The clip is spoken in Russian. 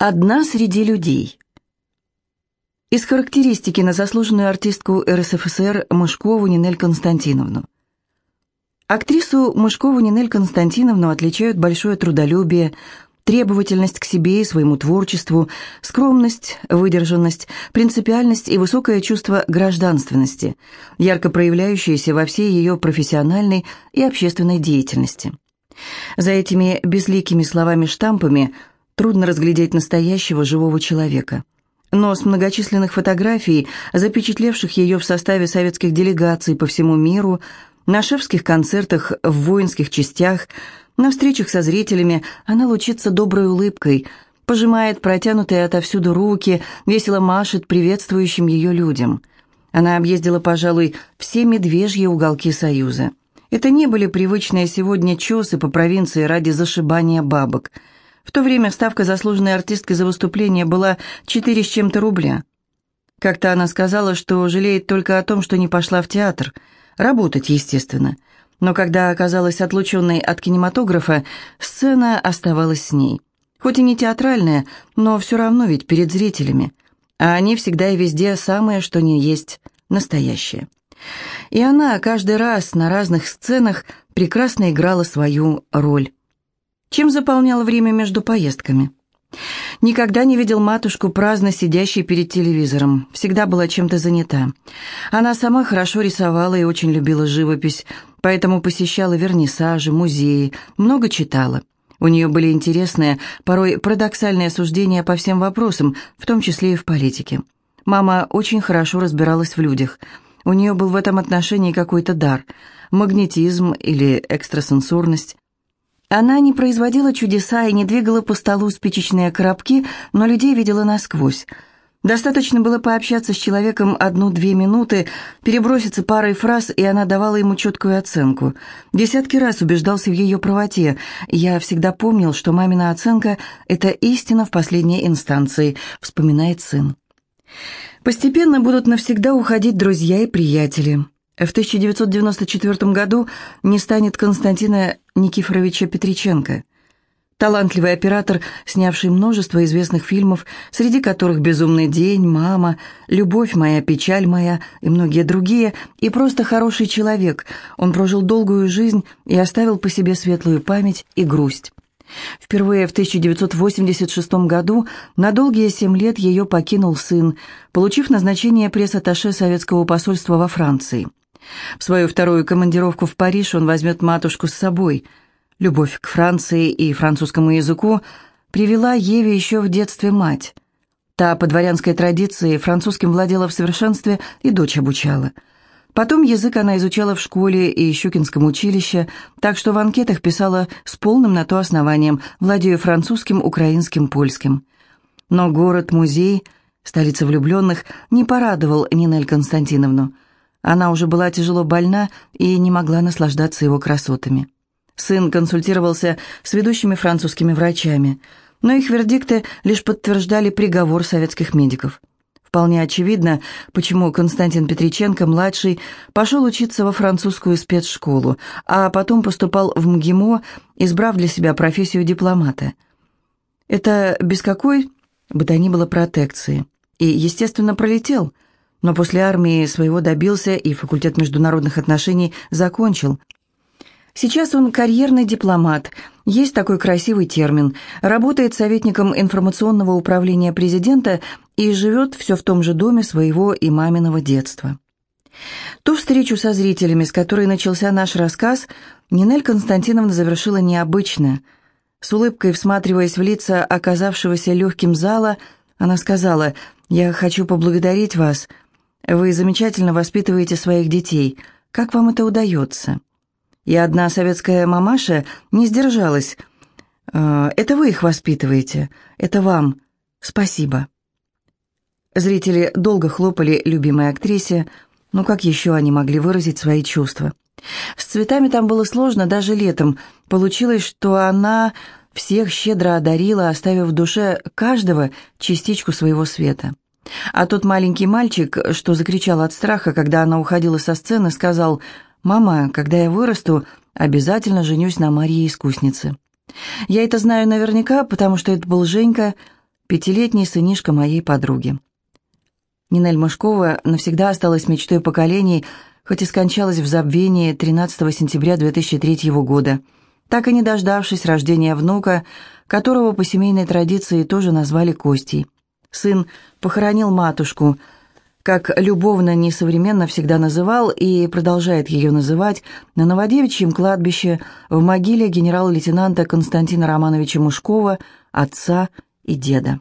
Одна среди людей. Из характеристики на заслуженную артистку РСФСР Мышкову Нинель Константиновну. Актрису Мышкову Нинель Константиновну отличают большое трудолюбие, требовательность к себе и своему творчеству, скромность, выдержанность, принципиальность и высокое чувство гражданственности, ярко проявляющееся во всей ее профессиональной и общественной деятельности. За этими безликими словами-штампами – трудно разглядеть настоящего живого человека. Но с многочисленных фотографий, запечатлевших ее в составе советских делегаций по всему миру, на шефских концертах в воинских частях, на встречах со зрителями, она лучится доброй улыбкой, пожимает протянутые отовсюду руки, весело машет приветствующим ее людям. Она объездила, пожалуй, все медвежьи уголки Союза. Это не были привычные сегодня чесы по провинции ради зашибания бабок – в то время ставка заслуженной артистки за выступление была 4 с чем-то рубля. Как-то она сказала, что жалеет только о том, что не пошла в театр. Работать, естественно. Но когда оказалась отлученной от кинематографа, сцена оставалась с ней. Хоть и не театральная, но все равно ведь перед зрителями. А они всегда и везде самое, что не есть, настоящее. И она каждый раз на разных сценах прекрасно играла свою роль. Чем заполняла время между поездками? Никогда не видел матушку, праздно сидящей перед телевизором. Всегда была чем-то занята. Она сама хорошо рисовала и очень любила живопись, поэтому посещала вернисажи, музеи, много читала. У нее были интересные, порой парадоксальные суждения по всем вопросам, в том числе и в политике. Мама очень хорошо разбиралась в людях. У нее был в этом отношении какой-то дар, магнетизм или экстрасенсорность. Она не производила чудеса и не двигала по столу спичечные коробки, но людей видела насквозь. Достаточно было пообщаться с человеком одну-две минуты, переброситься парой фраз, и она давала ему четкую оценку. Десятки раз убеждался в ее правоте. «Я всегда помнил, что мамина оценка – это истина в последней инстанции», – вспоминает сын. Постепенно будут навсегда уходить друзья и приятели. В 1994 году не станет Константина Никифоровича Петриченко. Талантливый оператор, снявший множество известных фильмов, среди которых «Безумный день», «Мама», «Любовь моя», «Печаль моя» и многие другие, и просто хороший человек. Он прожил долгую жизнь и оставил по себе светлую память и грусть. Впервые в 1986 году на долгие семь лет ее покинул сын, получив назначение пресс-атташе советского посольства во Франции. В свою вторую командировку в Париж он возьмет матушку с собой. Любовь к Франции и французскому языку привела Еве еще в детстве мать. Та по дворянской традиции французским владела в совершенстве и дочь обучала. Потом язык она изучала в школе и Щукинском училище, так что в анкетах писала с полным на то основанием, владея французским, украинским, польским. Но город-музей, столица влюбленных, не порадовал Нинель Константиновну – она уже была тяжело больна и не могла наслаждаться его красотами. Сын консультировался с ведущими французскими врачами, но их вердикты лишь подтверждали приговор советских медиков. Вполне очевидно, почему Константин Петриченко-младший пошел учиться во французскую спецшколу, а потом поступал в МГИМО, избрав для себя профессию дипломата. Это без какой бы то ни было протекции. И, естественно, пролетел – но после армии своего добился и факультет международных отношений закончил. Сейчас он карьерный дипломат, есть такой красивый термин, работает советником информационного управления президента и живет все в том же доме своего и маминого детства. Ту встречу со зрителями, с которой начался наш рассказ, Нинель Константиновна завершила необычно. С улыбкой всматриваясь в лица оказавшегося легким зала, она сказала «Я хочу поблагодарить вас», вы замечательно воспитываете своих детей. Как вам это удается?» И одна советская мамаша не сдержалась. «Э, «Это вы их воспитываете. Это вам. Спасибо». Зрители долго хлопали любимой актрисе, но как еще они могли выразить свои чувства? С цветами там было сложно даже летом. Получилось, что она всех щедро одарила, оставив в душе каждого частичку своего света. А тот маленький мальчик, что закричал от страха, когда она уходила со сцены, сказал, «Мама, когда я вырасту, обязательно женюсь на Марии Искуснице». Я это знаю наверняка, потому что это был Женька, пятилетний сынишка моей подруги. Нинель Мышкова навсегда осталась мечтой поколений, хоть и скончалась в забвении 13 сентября 2003 года, так и не дождавшись рождения внука, которого по семейной традиции тоже назвали Костей. Сын похоронил матушку, как любовно несовременно всегда называл и продолжает ее называть, на Новодевичьем кладбище в могиле генерал-лейтенанта Константина Романовича Мушкова, отца и деда.